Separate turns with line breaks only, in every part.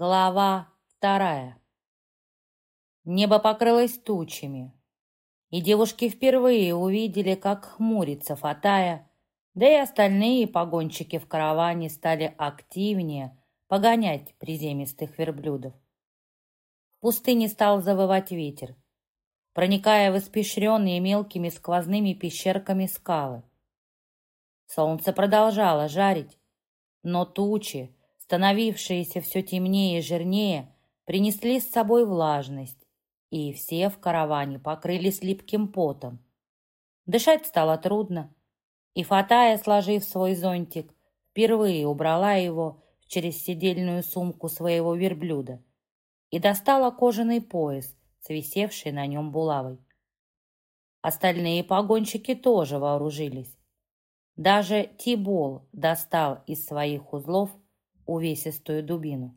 Глава вторая. Небо покрылось тучами, и девушки впервые увидели, как хмурится Фатая, да и остальные погонщики в караване стали активнее погонять приземистых верблюдов. В пустыне стал завывать ветер, проникая в испещренные мелкими сквозными пещерками скалы. Солнце продолжало жарить, но тучи, становившиеся все темнее и жирнее, принесли с собой влажность, и все в караване покрылись липким потом. Дышать стало трудно, и Фатая, сложив свой зонтик, впервые убрала его через седельную сумку своего верблюда и достала кожаный пояс, свисевший на нем булавой. Остальные погонщики тоже вооружились. Даже Тибол достал из своих узлов увесистую дубину.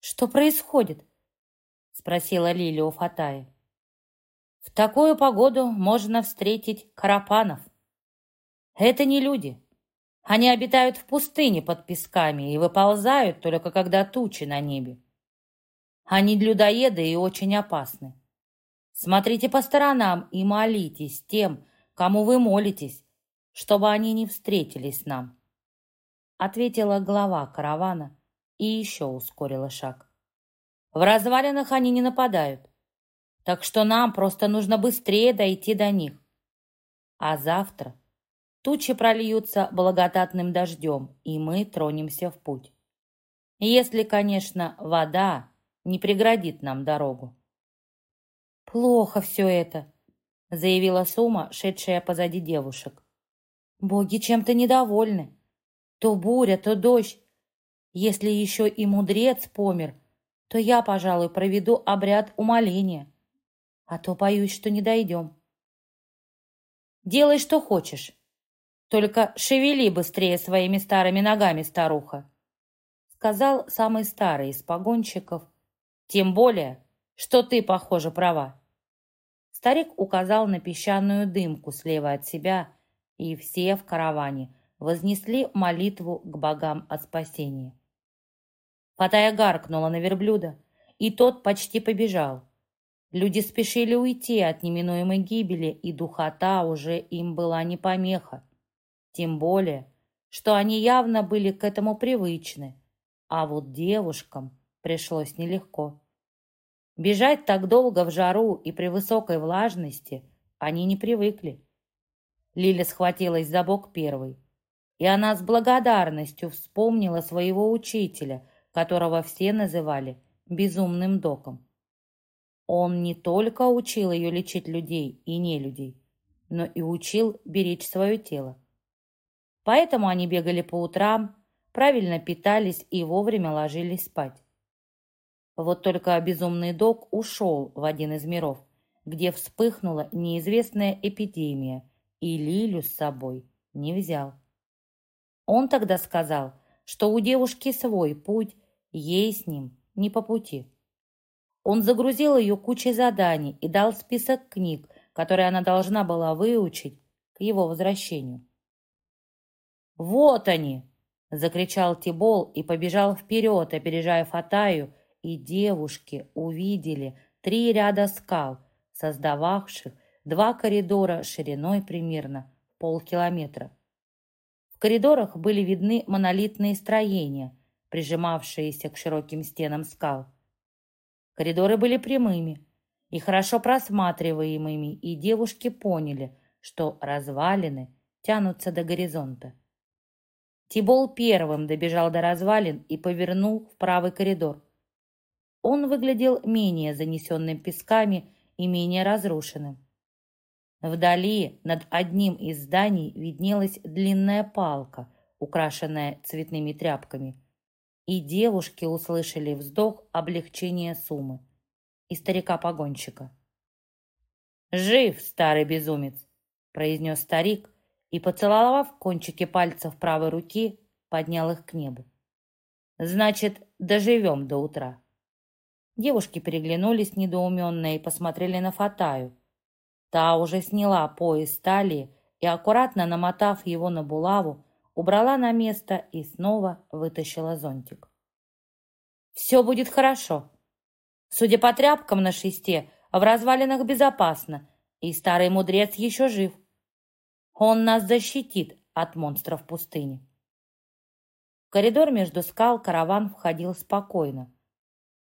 «Что происходит?» — спросила Лилия у Фатаи. «В такую погоду можно встретить карапанов. Это не люди. Они обитают в пустыне под песками и выползают только когда тучи на небе. Они людоеды и очень опасны. Смотрите по сторонам и молитесь тем, кому вы молитесь, чтобы они не встретились нам ответила глава каравана и еще ускорила шаг. В развалинах они не нападают, так что нам просто нужно быстрее дойти до них. А завтра тучи прольются благодатным дождем, и мы тронемся в путь. Если, конечно, вода не преградит нам дорогу. «Плохо все это», — заявила Сума, шедшая позади девушек. «Боги чем-то недовольны. То буря, то дождь. Если еще и мудрец помер, то я, пожалуй, проведу обряд умоления. А то боюсь, что не дойдем. Делай, что хочешь. Только шевели быстрее своими старыми ногами, старуха, сказал самый старый из погонщиков. Тем более, что ты, похоже, права. Старик указал на песчаную дымку слева от себя, и все в караване вознесли молитву к богам о спасении. Патая гаркнула на верблюда, и тот почти побежал. Люди спешили уйти от неминуемой гибели, и духота уже им была не помеха. Тем более, что они явно были к этому привычны, а вот девушкам пришлось нелегко. Бежать так долго в жару и при высокой влажности они не привыкли. Лиля схватилась за бок первой и она с благодарностью вспомнила своего учителя, которого все называли безумным доком. Он не только учил ее лечить людей и не людей, но и учил беречь свое тело. Поэтому они бегали по утрам, правильно питались и вовремя ложились спать. Вот только безумный док ушел в один из миров, где вспыхнула неизвестная эпидемия, и Лилю с собой не взял. Он тогда сказал, что у девушки свой путь, ей с ним не по пути. Он загрузил ее кучей заданий и дал список книг, которые она должна была выучить к его возвращению. «Вот они!» — закричал Тибол и побежал вперед, опережая Фатаю, и девушки увидели три ряда скал, создававших два коридора шириной примерно полкилометра. В коридорах были видны монолитные строения, прижимавшиеся к широким стенам скал. Коридоры были прямыми и хорошо просматриваемыми, и девушки поняли, что развалины тянутся до горизонта. Тибол первым добежал до развалин и повернул в правый коридор. Он выглядел менее занесенным песками и менее разрушенным. Вдали над одним из зданий виднелась длинная палка, украшенная цветными тряпками. И девушки услышали вздох облегчения суммы и старика-погонщика. «Жив, старый безумец!» — произнес старик и, поцеловав кончики пальцев правой руки, поднял их к небу. «Значит, доживем до утра». Девушки переглянулись недоуменно и посмотрели на Фатаю, Та уже сняла пояс стали и, аккуратно намотав его на булаву, убрала на место и снова вытащила зонтик. Все будет хорошо. Судя по тряпкам на шесте, в развалинах безопасно, и старый мудрец еще жив. Он нас защитит от монстров пустыни. В коридор между скал караван входил спокойно.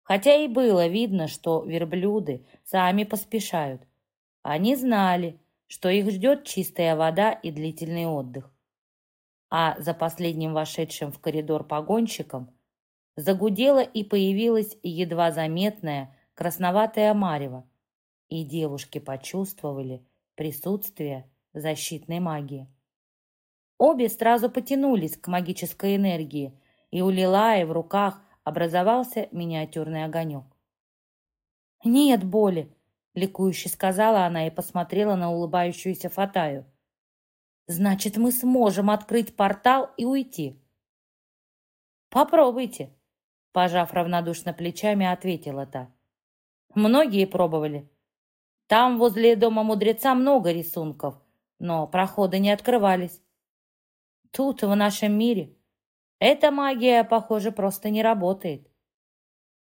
Хотя и было видно, что верблюды сами поспешают. Они знали, что их ждет чистая вода и длительный отдых. А за последним вошедшим в коридор погонщиком загудела и появилась едва заметная красноватая марево, и девушки почувствовали присутствие защитной магии. Обе сразу потянулись к магической энергии, и у Лилаи в руках образовался миниатюрный огонек. «Нет боли!» — ликующе сказала она и посмотрела на улыбающуюся Фатаю. «Значит, мы сможем открыть портал и уйти». «Попробуйте», — пожав равнодушно плечами, ответила та. «Многие пробовали. Там возле дома мудреца много рисунков, но проходы не открывались. Тут, в нашем мире, эта магия, похоже, просто не работает.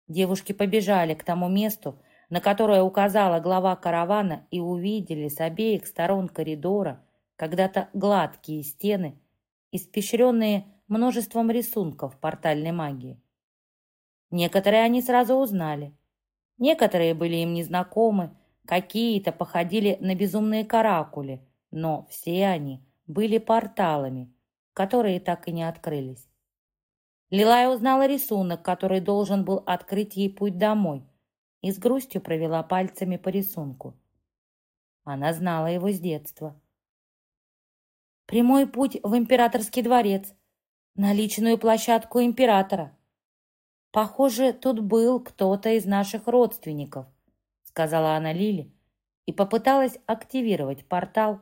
Девушки побежали к тому месту, на которое указала глава каравана, и увидели с обеих сторон коридора когда-то гладкие стены, испещренные множеством рисунков портальной магии. Некоторые они сразу узнали. Некоторые были им незнакомы, какие-то походили на безумные каракули, но все они были порталами, которые так и не открылись. Лилая узнала рисунок, который должен был открыть ей путь домой, и с грустью провела пальцами по рисунку. Она знала его с детства. Прямой путь в императорский дворец, на личную площадку императора. Похоже, тут был кто-то из наших родственников, сказала она Лиле и попыталась активировать портал,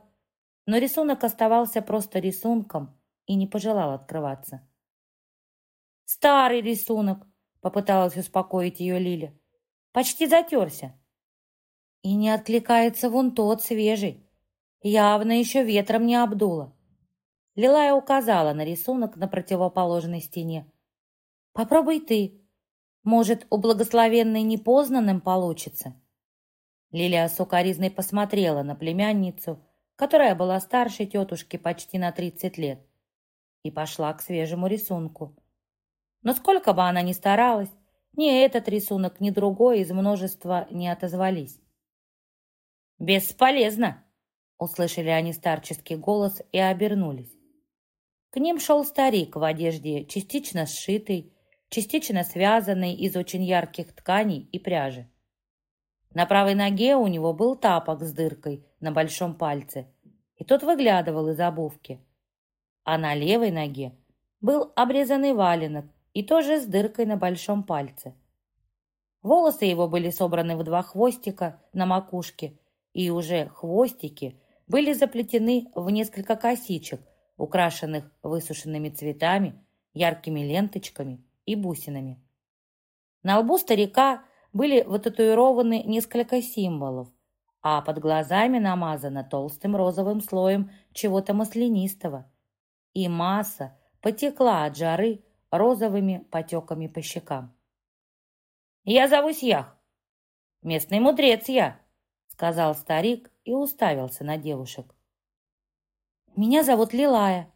но рисунок оставался просто рисунком, и не пожелал открываться. «Старый рисунок», — попыталась успокоить ее Лиля. «Почти затерся». И не откликается вон тот свежий. Явно еще ветром не обдуло. Лилая указала на рисунок на противоположной стене. «Попробуй ты. Может, у благословенной непознанным получится?» Лилия сукоризной посмотрела на племянницу, которая была старше тетушки почти на тридцать лет и пошла к свежему рисунку. Но сколько бы она ни старалась, ни этот рисунок, ни другой из множества не отозвались. «Бесполезно!» — услышали они старческий голос и обернулись. К ним шел старик в одежде, частично сшитой, частично связанной из очень ярких тканей и пряжи. На правой ноге у него был тапок с дыркой на большом пальце, и тот выглядывал из обувки а на левой ноге был обрезанный валенок и тоже с дыркой на большом пальце. Волосы его были собраны в два хвостика на макушке, и уже хвостики были заплетены в несколько косичек, украшенных высушенными цветами, яркими ленточками и бусинами. На лбу старика были вытатуированы несколько символов, а под глазами намазано толстым розовым слоем чего-то маслянистого – и масса потекла от жары розовыми потеками по щекам. «Я зовусь Ях. Местный мудрец я», — сказал старик и уставился на девушек. «Меня зовут Лилая,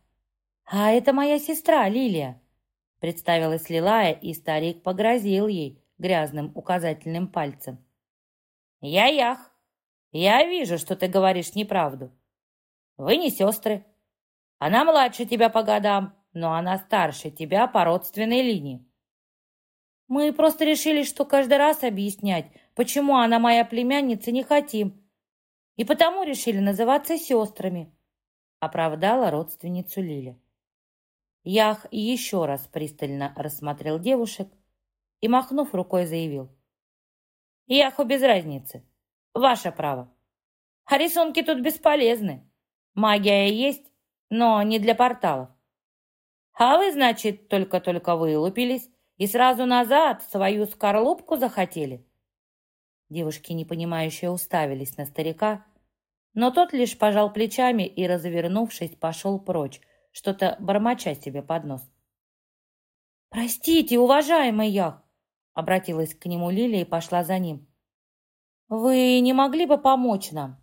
а это моя сестра Лилия», — представилась Лилая, и старик погрозил ей грязным указательным пальцем. «Я Ях. Я вижу, что ты говоришь неправду. Вы не сестры, она младше тебя по годам, но она старше тебя по родственной линии. Мы просто решили, что каждый раз объяснять, почему она моя племянница, не хотим. И потому решили называться сестрами, оправдала родственницу Лиля. Ях еще раз пристально рассмотрел девушек и, махнув рукой, заявил. Яху без разницы. Ваше право. А рисунки тут бесполезны. Магия есть, но не для порталов. А вы, значит, только-только вылупились и сразу назад свою скорлупку захотели?» Девушки, непонимающие, уставились на старика, но тот лишь пожал плечами и, развернувшись, пошел прочь, что-то бормоча себе под нос. «Простите, уважаемый Ях, обратилась к нему Лилия и пошла за ним. «Вы не могли бы помочь нам?»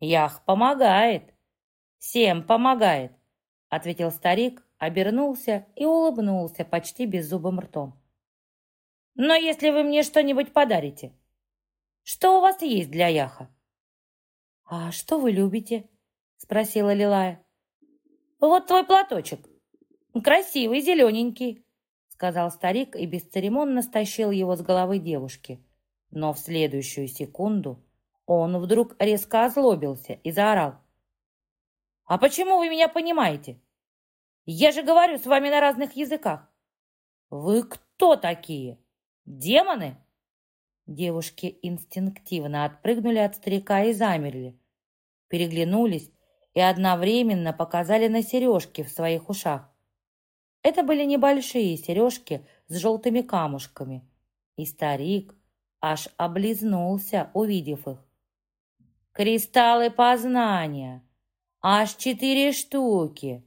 «Ях помогает. Всем помогает», — ответил старик, обернулся и улыбнулся почти беззубым ртом. «Но если вы мне что-нибудь подарите, что у вас есть для Яха?» «А что вы любите?» — спросила Лилая. «Вот твой платочек. Красивый, зелененький», — сказал старик и бесцеремонно стащил его с головы девушки. Но в следующую секунду он вдруг резко озлобился и заорал. «А почему вы меня понимаете? Я же говорю с вами на разных языках. Вы кто такие? Демоны?» Девушки инстинктивно отпрыгнули от старика и замерли. Переглянулись и одновременно показали на сережки в своих ушах. Это были небольшие сережки с желтыми камушками. И старик аж облизнулся, увидев их. «Кристаллы познания! Аж четыре штуки!»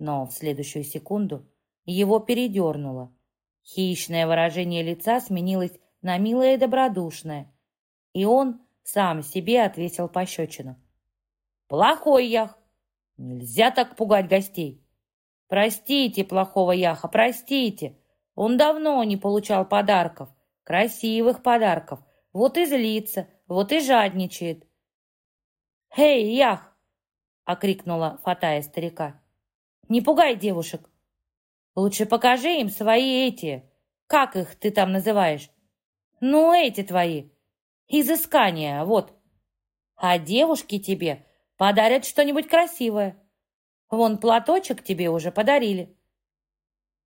Но в следующую секунду его передернуло. Хищное выражение лица сменилось на милое и добродушное, и он сам себе отвесил пощечину. «Плохой ях! Нельзя так пугать гостей! Простите плохого яха, простите! Он давно не получал подарков, красивых подарков, вот и злится, вот и жадничает. «Эй, ях!» — окрикнула Фатая старика. «Не пугай девушек. Лучше покажи им свои эти, как их ты там называешь? Ну, эти твои, изыскания, вот. А девушки тебе подарят что-нибудь красивое. Вон платочек тебе уже подарили».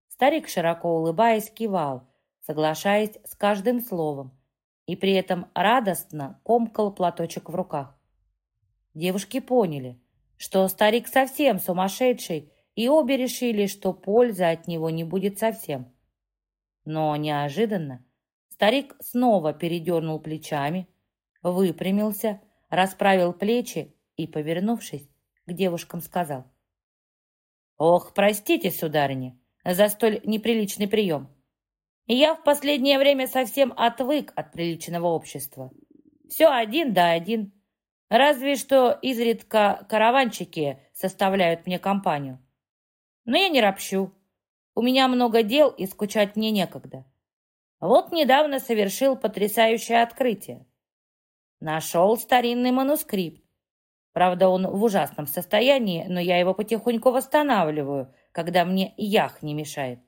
Старик, широко улыбаясь, кивал, соглашаясь с каждым словом, и при этом радостно комкал платочек в руках. Девушки поняли, что старик совсем сумасшедший, и обе решили, что пользы от него не будет совсем. Но неожиданно старик снова передернул плечами, выпрямился, расправил плечи и, повернувшись, к девушкам сказал. «Ох, простите, сударыня, за столь неприличный прием. Я в последнее время совсем отвык от приличного общества. Все один да один. Разве что изредка караванчики составляют мне компанию. Но я не ропщу. У меня много дел, и скучать мне некогда. Вот недавно совершил потрясающее открытие. Нашел старинный манускрипт. Правда, он в ужасном состоянии, но я его потихоньку восстанавливаю, когда мне ях не мешает.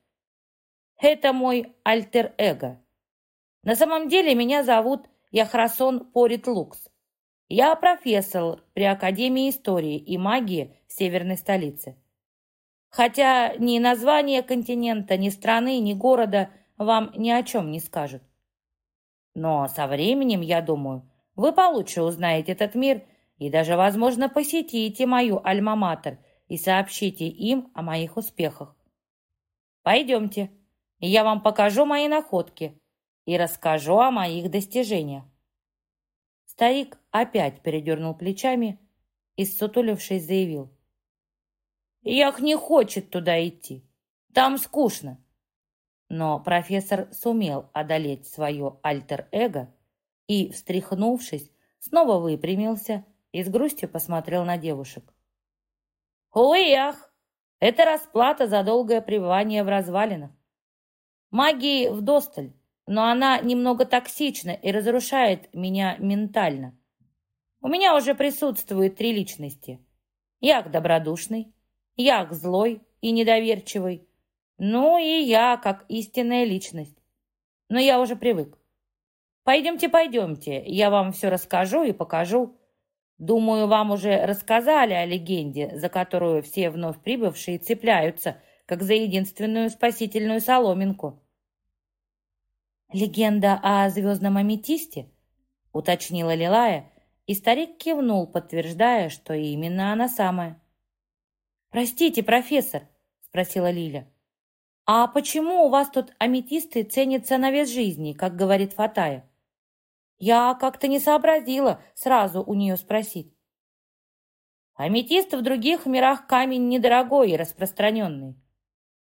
Это мой альтер-эго. На самом деле меня зовут Яхрасон Порит Лукс. Я профессор при Академии истории и магии северной столицы. Хотя ни название континента, ни страны, ни города вам ни о чем не скажут. Но со временем, я думаю, вы получше узнаете этот мир и даже, возможно, посетите мою альма-матер и сообщите им о моих успехах. Пойдемте, я вам покажу мои находки и расскажу о моих достижениях. Старик опять передернул плечами и, ссутулившись, заявил. «Ях не хочет туда идти. Там скучно». Но профессор сумел одолеть свое альтер-эго и, встряхнувшись, снова выпрямился и с грустью посмотрел на девушек. «Увы, ях, это расплата за долгое пребывание в развалинах. Магии вдосталь, но она немного токсична и разрушает меня ментально. У меня уже присутствует три личности. Як добродушный, як злой и недоверчивый, ну и я как истинная личность. Но я уже привык. Пойдемте, пойдемте, я вам все расскажу и покажу. Думаю, вам уже рассказали о легенде, за которую все вновь прибывшие цепляются, как за единственную спасительную соломинку. «Легенда о звездном аметисте?» — уточнила Лилая, и старик кивнул, подтверждая, что именно она самая. «Простите, профессор», — спросила Лиля, «а почему у вас тут аметисты ценятся на вес жизни, как говорит Фатая?» Я как-то не сообразила сразу у нее спросить. Аметист в других мирах камень недорогой и распространенный.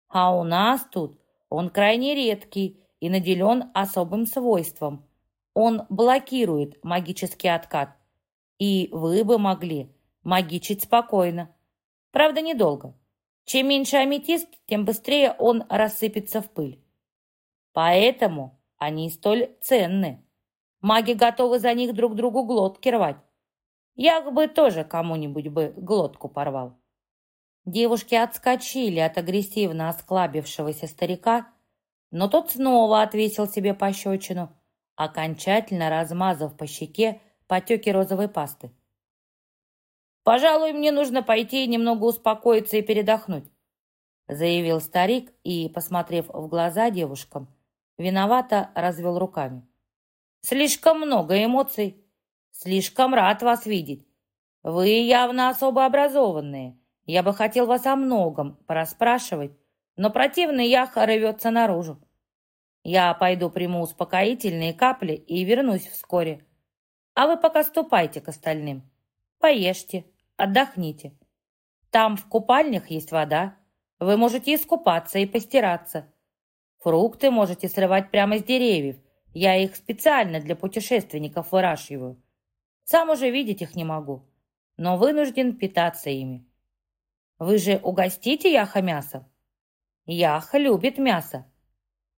А у нас тут он крайне редкий и наделен особым свойством. Он блокирует магический откат. И вы бы могли магичить спокойно. Правда, недолго. Чем меньше аметист, тем быстрее он рассыпется в пыль. Поэтому они столь ценны. Маги готовы за них друг другу глотки рвать. Я бы тоже кому-нибудь бы глотку порвал. Девушки отскочили от агрессивно осклабившегося старика, но тот снова отвесил себе пощечину, окончательно размазав по щеке потеки розовой пасты. «Пожалуй, мне нужно пойти немного успокоиться и передохнуть», заявил старик и, посмотрев в глаза девушкам, виновато развел руками. «Слишком много эмоций. Слишком рад вас видеть. Вы явно особо образованные. Я бы хотел вас о многом порасспрашивать, но противный яха рвется наружу. Я пойду приму успокоительные капли и вернусь вскоре. А вы пока ступайте к остальным. Поешьте, отдохните. Там в купальнях есть вода. Вы можете искупаться и постираться. Фрукты можете срывать прямо с деревьев. Я их специально для путешественников выращиваю. Сам уже видеть их не могу, но вынужден питаться ими. Вы же угостите Яха мясом? Яха любит мясо.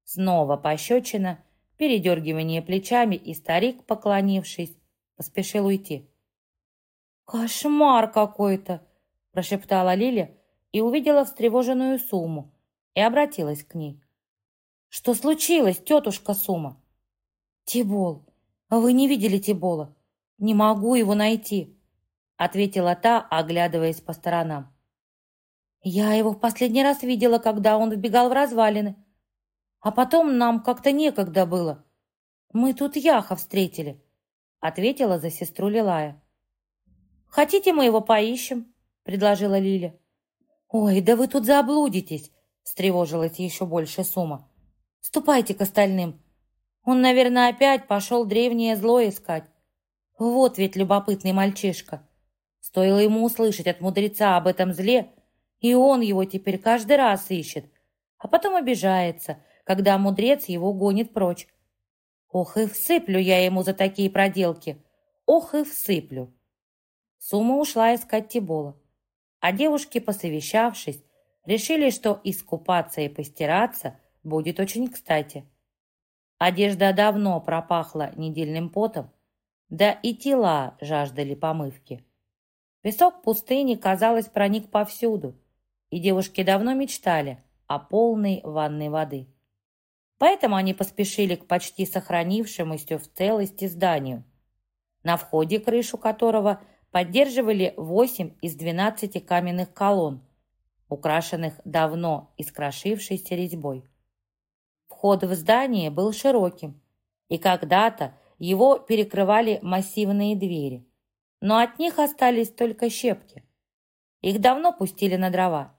Снова пощечина, передергивание плечами, и старик, поклонившись, поспешил уйти. «Кошмар какой-то!» – прошептала Лиля и увидела встревоженную Суму и обратилась к ней. «Что случилось, тетушка Сума?» «Тибол. Вы не видели Тибола? Не могу его найти», — ответила та, оглядываясь по сторонам. «Я его в последний раз видела, когда он вбегал в развалины. А потом нам как-то некогда было. Мы тут Яха встретили», — ответила за сестру Лилая. «Хотите, мы его поищем?» — предложила Лиля. «Ой, да вы тут заблудитесь!» — встревожилась еще больше Сума. «Ступайте к остальным. Он, наверное, опять пошел древнее зло искать. Вот ведь любопытный мальчишка. Стоило ему услышать от мудреца об этом зле, и он его теперь каждый раз ищет, а потом обижается, когда мудрец его гонит прочь. Ох и всыплю я ему за такие проделки. Ох и всыплю. Сума ушла искать Тибола. А девушки, посовещавшись, решили, что искупаться и постираться будет очень кстати. Одежда давно пропахла недельным потом, да и тела жаждали помывки. Песок пустыни, казалось, проник повсюду, и девушки давно мечтали о полной ванной воды. Поэтому они поспешили к почти сохранившемуся в целости зданию, на входе крышу которого – поддерживали 8 из 12 каменных колонн, украшенных давно искрошившейся резьбой. Вход в здание был широким, и когда-то его перекрывали массивные двери, но от них остались только щепки. Их давно пустили на дрова.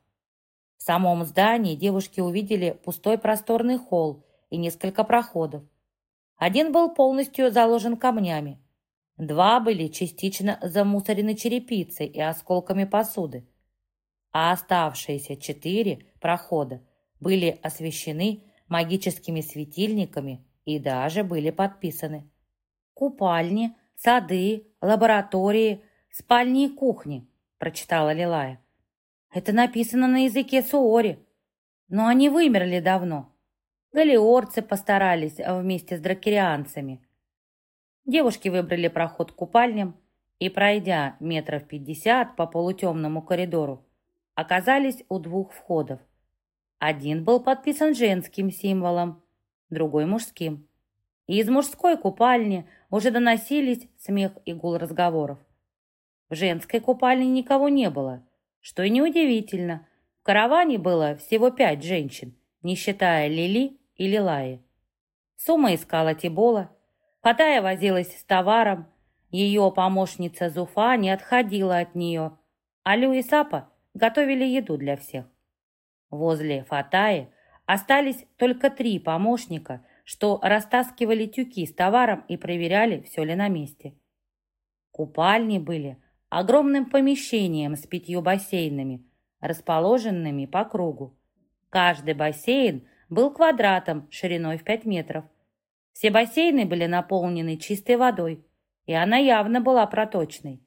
В самом здании девушки увидели пустой просторный холл и несколько проходов. Один был полностью заложен камнями, Два были частично замусорены черепицей и осколками посуды, а оставшиеся четыре прохода были освещены магическими светильниками и даже были подписаны. «Купальни, сады, лаборатории, спальни и кухни», прочитала Лилая. «Это написано на языке суори, но они вымерли давно. Галиорцы постарались вместе с дракерианцами». Девушки выбрали проход к купальням и, пройдя метров пятьдесят по полутемному коридору, оказались у двух входов. Один был подписан женским символом, другой мужским. И из мужской купальни уже доносились смех и гул разговоров. В женской купальне никого не было, что и неудивительно. В караване было всего пять женщин, не считая Лили и Лилаи. Сума искала Тибола, Фатая возилась с товаром, ее помощница Зуфа не отходила от нее, а Лю и Сапа готовили еду для всех. Возле Фатаи остались только три помощника, что растаскивали тюки с товаром и проверяли, все ли на месте. Купальни были огромным помещением с пятью бассейнами, расположенными по кругу. Каждый бассейн был квадратом шириной в 5 метров. Все бассейны были наполнены чистой водой, и она явно была проточной.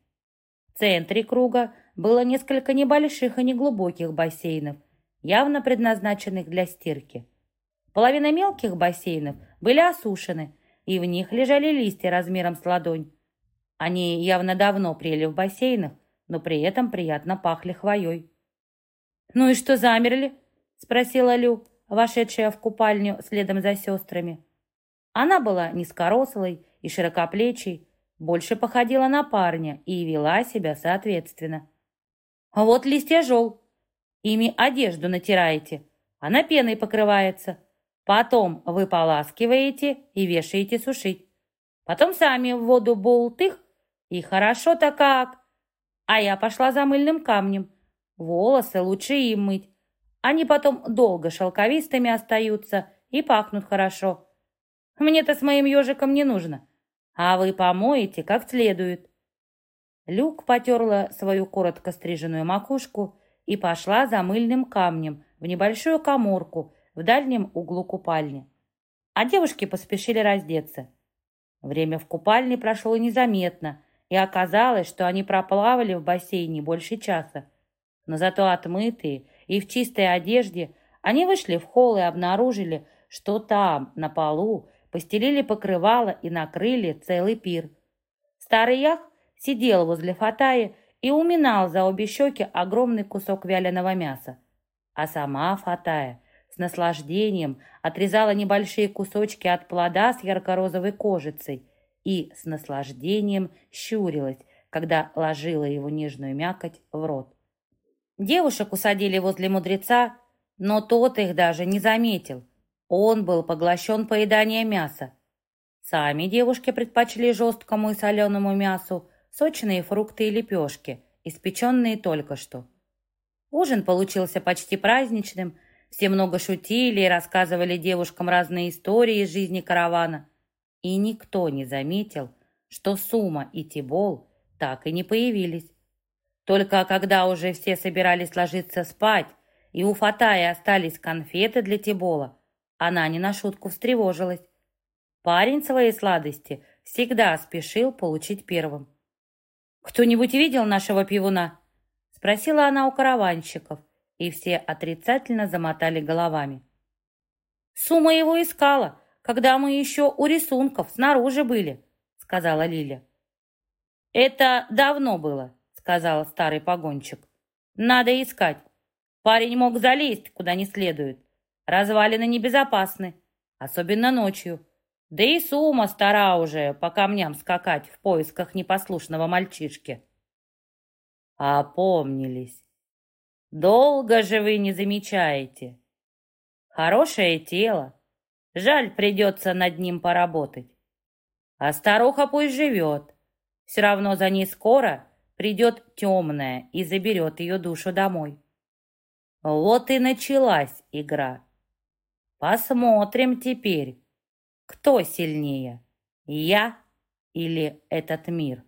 В центре круга было несколько небольших и неглубоких бассейнов, явно предназначенных для стирки. Половина мелких бассейнов были осушены, и в них лежали листья размером с ладонь. Они явно давно прели в бассейнах, но при этом приятно пахли хвоей. «Ну и что замерли?» — спросила Лю, вошедшая в купальню следом за сестрами. Она была низкорослой и широкоплечей, больше походила на парня и вела себя соответственно. А вот листья жел. Ими одежду натираете. Она пеной покрывается. Потом вы поласкиваете и вешаете сушить. Потом сами в воду болтых, и хорошо-то как. А я пошла за мыльным камнем. Волосы лучше им мыть. Они потом долго шелковистыми остаются и пахнут хорошо. Мне-то с моим ежиком не нужно. А вы помоете как следует. Люк потерла свою коротко стриженную макушку и пошла за мыльным камнем в небольшую коморку в дальнем углу купальни. А девушки поспешили раздеться. Время в купальне прошло незаметно, и оказалось, что они проплавали в бассейне больше часа. Но зато отмытые и в чистой одежде они вышли в холл и обнаружили, что там, на полу, постелили покрывало и накрыли целый пир. Старый ях сидел возле Фатаи и уминал за обе щеки огромный кусок вяленого мяса. А сама Фатая с наслаждением отрезала небольшие кусочки от плода с ярко-розовой кожицей и с наслаждением щурилась, когда ложила его нежную мякоть в рот. Девушек усадили возле мудреца, но тот их даже не заметил. Он был поглощен поеданием мяса. Сами девушки предпочли жесткому и соленому мясу сочные фрукты и лепешки, испеченные только что. Ужин получился почти праздничным, все много шутили и рассказывали девушкам разные истории из жизни каравана. И никто не заметил, что Сума и Тибол так и не появились. Только когда уже все собирались ложиться спать, и у Фатаи остались конфеты для Тибола, она не на шутку встревожилась. Парень свои сладости всегда спешил получить первым. «Кто-нибудь видел нашего пивуна?» Спросила она у караванщиков, и все отрицательно замотали головами. «Сумма его искала, когда мы еще у рисунков снаружи были», сказала Лиля. «Это давно было», сказал старый погонщик. «Надо искать. Парень мог залезть куда не следует. Развалины небезопасны, особенно ночью. Да и Сума стара уже по камням скакать в поисках непослушного мальчишки. Опомнились. Долго же вы не замечаете. Хорошее тело. Жаль, придется над ним поработать. А старуха пусть живет. Все равно за ней скоро придет темная и заберет ее душу домой. Вот и началась игра. Посмотрим теперь, кто сильнее, я или этот мир?